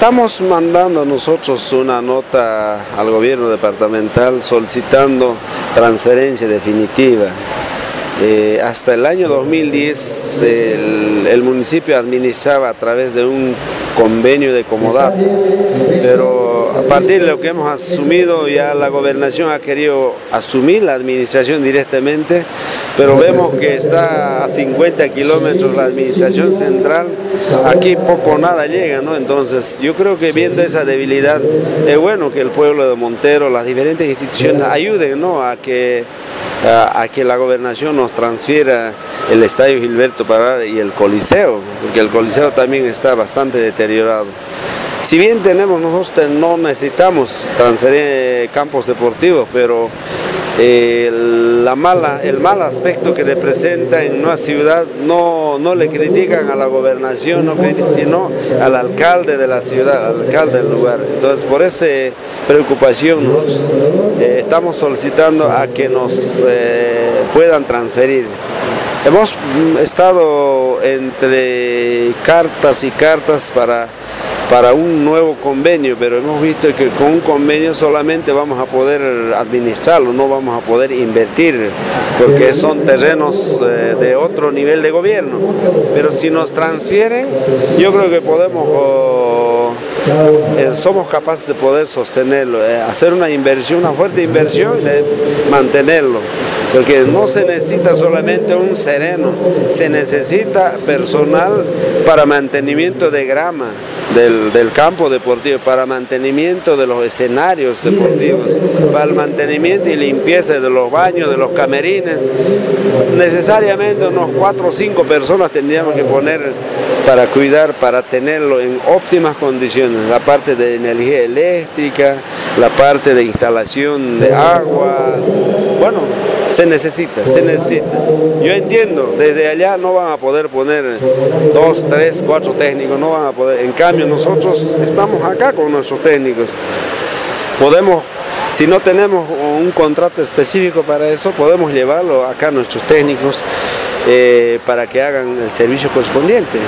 Estamos mandando nosotros una nota al gobierno departamental solicitando transferencia definitiva. Eh, hasta el año 2010 el, municipio administraba a través de un convenio de comodato, pero a partir de lo que hemos asumido ya la gobernación ha querido asumir la administración directamente, pero vemos que está a 50 kilómetros la administración central, aquí poco o nada llega, ¿no? Entonces yo creo que viendo esa debilidad es bueno que el pueblo de Montero, las diferentes instituciones ayuden ¿no? a que a, que la gobernación nos transfiera el estadio Gilberto Parada y el Coliseo, porque el Coliseo también está bastante deteriorado. Si bien tenemos, nosotros no necesitamos transferir campos deportivos, pero la mala, el mal aspecto que representa en una ciudad no, no le critican a la gobernación, no sino al alcalde de la ciudad, al alcalde del lugar. Entonces, por esa preocupación nosotros eh, estamos solicitando a que nos eh, puedan transferir. Hemos mm, estado entre cartas y cartas para para un nuevo convenio, pero hemos visto que con un convenio solamente vamos a poder administrarlo, no vamos a poder invertir, porque son terrenos eh, de otro nivel de gobierno. Pero si nos transfieren, yo creo que podemos... Eh, somos capaces de poder sostenerlo, eh, hacer una inversión, una fuerte inversión y de mantenerlo porque no se necesita solamente un sereno, se necesita personal para mantenimiento de grama del, campo deportivo, para mantenimiento de los escenarios deportivos, para el mantenimiento y limpieza de los baños, de los camerines. Necesariamente unos cuatro o cinco personas tendríamos que poner para cuidar, para tenerlo en óptimas condiciones, la parte de energía eléctrica, la parte de instalación de agua, bueno, se necesita, se necesita. Yo entiendo, desde allá no van a poder poner dos, tres, cuatro técnicos, no van a poder. En cambio, nosotros estamos acá con nuestros técnicos. Podemos, si no tenemos un contrato específico para eso, podemos llevarlo acá a nuestros técnicos eh, para que hagan el servicio correspondiente.